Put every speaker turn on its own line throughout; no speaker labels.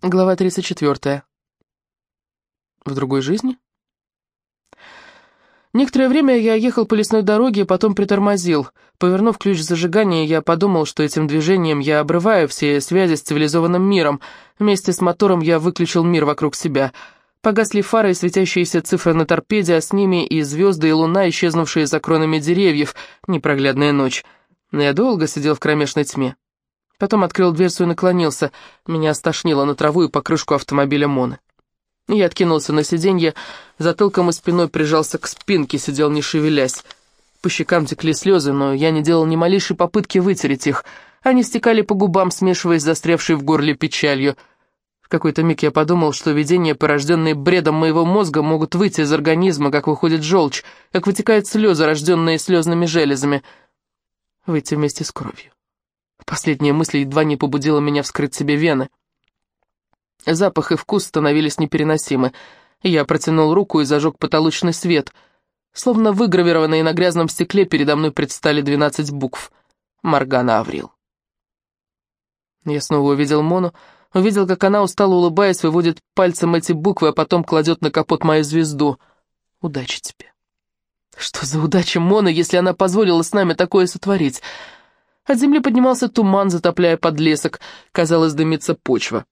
Глава 34. В другой жизни? Некоторое время я ехал по лесной дороге, потом притормозил. Повернув ключ зажигания, я подумал, что этим движением я обрываю все связи с цивилизованным миром. Вместе с мотором я выключил мир вокруг себя. Погасли фары и светящиеся цифры на торпеде, а с ними и звезды, и луна, исчезнувшие за кронами деревьев. Непроглядная ночь. Я долго сидел в кромешной тьме. Потом открыл дверцу и наклонился. Меня стошнило на траву и покрышку автомобиля Моны. Я откинулся на сиденье, затылком и спиной прижался к спинке, сидел не шевелясь. По щекам текли слезы, но я не делал ни малейшей попытки вытереть их. Они стекали по губам, смешиваясь с застрявшей в горле печалью. В какой-то миг я подумал, что видения, порожденные бредом моего мозга, могут выйти из организма, как выходит желчь, как вытекают слезы, рожденные слезными железами. Выйти вместе с кровью. Последняя мысль едва не побудила меня вскрыть себе вены. Запах и вкус становились непереносимы. Я протянул руку и зажег потолочный свет. Словно выгравированные на грязном стекле передо мной предстали двенадцать букв. Маргана Аврил. Я снова увидел Мону, увидел, как она, устало улыбаясь, выводит пальцем эти буквы, а потом кладет на капот мою звезду. Удачи тебе. Что за удача Мона, если она позволила с нами такое сотворить? От земли поднимался туман, затопляя подлесок. Казалось, дымится почва.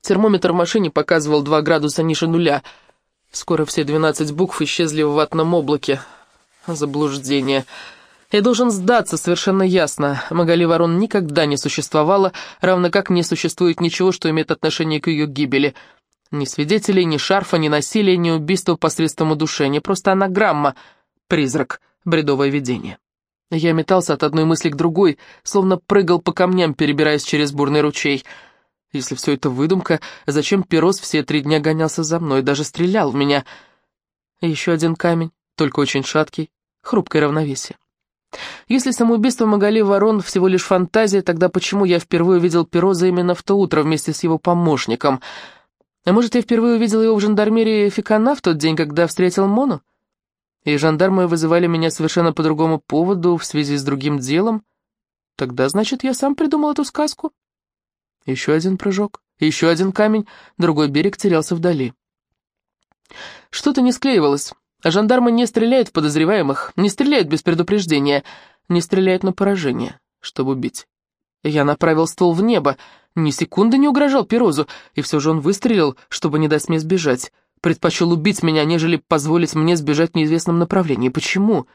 Термометр в машине показывал 2 градуса ниже нуля. Скоро все 12 букв исчезли в ватном облаке. Заблуждение. Я должен сдаться совершенно ясно. Магали Ворон никогда не существовала, равно как не существует ничего, что имеет отношение к ее гибели. Ни свидетелей, ни шарфа, ни насилия, ни убийства посредством удушения. Просто анаграмма, призрак, бредовое видение. Я метался от одной мысли к другой, словно прыгал по камням, перебираясь через бурный ручей. Если все это выдумка, зачем Перос все три дня гонялся за мной, даже стрелял в меня? Еще один камень, только очень шаткий, хрупкое равновесие. Если самоубийство Магали Ворон всего лишь фантазия, тогда почему я впервые увидел Пероза именно в то утро вместе с его помощником? А может, я впервые увидел его в жандармерии Фикана в тот день, когда встретил Мону? И жандармы вызывали меня совершенно по другому поводу, в связи с другим делом. Тогда, значит, я сам придумал эту сказку. Еще один прыжок, еще один камень, другой берег терялся вдали. Что-то не склеивалось. А жандармы не стреляют в подозреваемых, не стреляют без предупреждения, не стреляют на поражение, чтобы убить. Я направил ствол в небо, ни секунды не угрожал Перозу, и все же он выстрелил, чтобы не дать мне сбежать предпочел убить меня, нежели позволить мне сбежать в неизвестном направлении. Почему?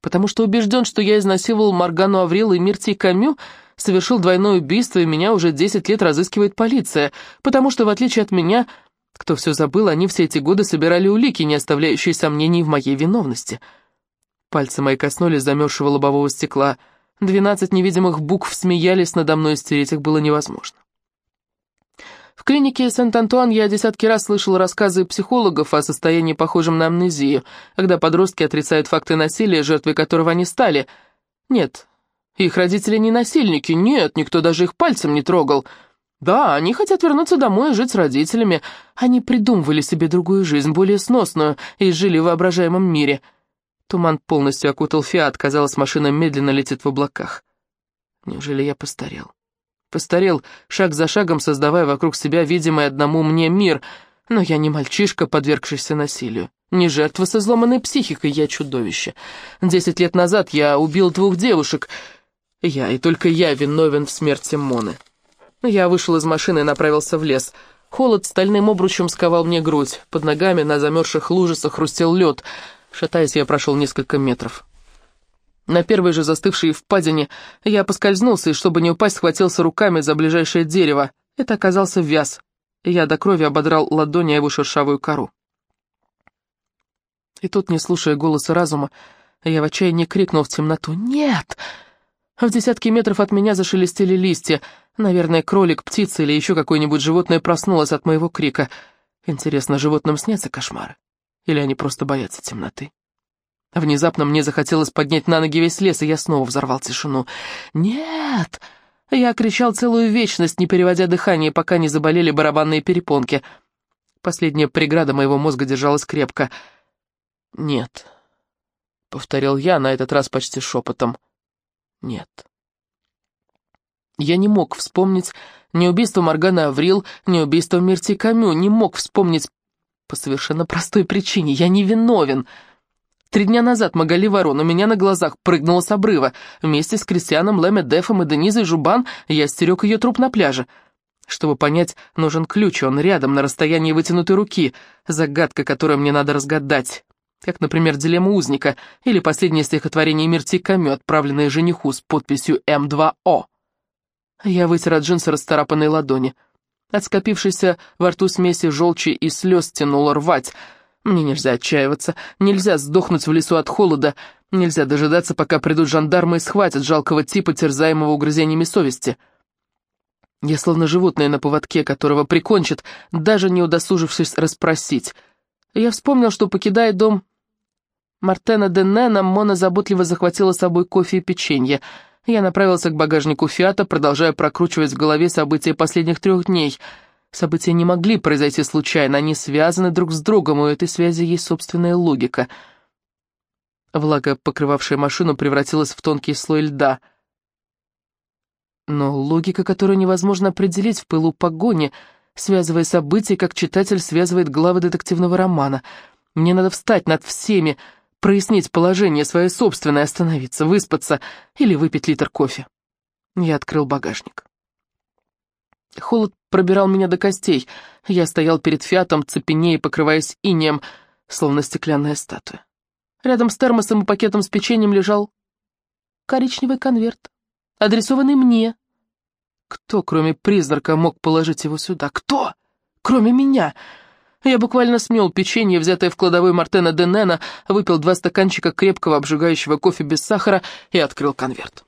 Потому что убежден, что я изнасиловал Маргану Аврил и Мирти Камю, совершил двойное убийство, и меня уже 10 лет разыскивает полиция. Потому что, в отличие от меня, кто все забыл, они все эти годы собирали улики, не оставляющие сомнений в моей виновности. Пальцы мои коснулись замерзшего лобового стекла. Двенадцать невидимых букв смеялись надо мной, стереть их было невозможно. Клинике Сент-Антуан я десятки раз слышал рассказы психологов о состоянии, похожем на амнезию, когда подростки отрицают факты насилия, жертвой которого они стали. Нет, их родители не насильники, нет, никто даже их пальцем не трогал. Да, они хотят вернуться домой и жить с родителями. Они придумывали себе другую жизнь, более сносную, и жили в воображаемом мире. Туман полностью окутал Фиат, казалось, машина медленно летит в облаках. Неужели я постарел? Постарел, шаг за шагом создавая вокруг себя видимый одному мне мир. Но я не мальчишка, подвергшийся насилию. Не жертва со изломанной психикой, я чудовище. Десять лет назад я убил двух девушек. Я, и только я, виновен в смерти Моны. Я вышел из машины и направился в лес. Холод стальным обручем сковал мне грудь. Под ногами на замерзших лужицах хрустел лед. Шатаясь, я прошел несколько метров. На первой же застывшей впадине я поскользнулся и, чтобы не упасть, схватился руками за ближайшее дерево. Это оказался вяз. Я до крови ободрал ладони его шершавую кору. И тут, не слушая голоса разума, я в отчаянии крикнул в темноту «Нет!». В десятки метров от меня зашелестели листья. Наверное, кролик, птица или еще какое-нибудь животное проснулось от моего крика. Интересно, животным снятся кошмары? Или они просто боятся темноты? Внезапно мне захотелось поднять на ноги весь лес, и я снова взорвал тишину. «Нет!» Я кричал целую вечность, не переводя дыхание, пока не заболели барабанные перепонки. Последняя преграда моего мозга держалась крепко. «Нет», — повторил я, на этот раз почти шепотом. «Нет». Я не мог вспомнить ни убийство Моргана Аврил, ни убийство Мирти Камю, не мог вспомнить по совершенно простой причине. Я не виновен. Три дня назад Магали Ворон у меня на глазах прыгнула с обрыва. Вместе с Кристианом Лэме Дефом и Денизой Жубан я стерег ее труп на пляже. Чтобы понять, нужен ключ, он рядом, на расстоянии вытянутой руки. Загадка, которую мне надо разгадать. Как, например, дилемма узника или последнее стихотворение Мирти Камю, отправленное жениху с подписью М2О. Я вытер от джинса расцарапанные ладони. От скопившейся во рту смеси желчи и слез тянуло рвать. Мне нельзя отчаиваться, нельзя сдохнуть в лесу от холода, нельзя дожидаться, пока придут жандармы и схватят жалкого типа, терзаемого угрызениями совести. Я словно животное на поводке, которого прикончат, даже не удосужившись расспросить. Я вспомнил, что, покидая дом Мартена Деннена, Мона заботливо захватила с собой кофе и печенье — я направился к багажнику «Фиата», продолжая прокручивать в голове события последних трех дней. События не могли произойти случайно, они связаны друг с другом, у этой связи есть собственная логика. Влага, покрывавшая машину, превратилась в тонкий слой льда. Но логика, которую невозможно определить в пылу погони, связывая события, как читатель связывает главы детективного романа. Мне надо встать над всеми, прояснить положение свое собственное, остановиться, выспаться или выпить литр кофе. Я открыл багажник. Холод пробирал меня до костей. Я стоял перед фиатом, цепенея, покрываясь инеем, словно стеклянная статуя. Рядом с термосом и пакетом с печеньем лежал коричневый конверт, адресованный мне. Кто, кроме призрака, мог положить его сюда? Кто? Кроме меня? Я буквально смел печенье, взятое в кладовой Мартена Денена, выпил два стаканчика крепкого обжигающего кофе без сахара и открыл конверт.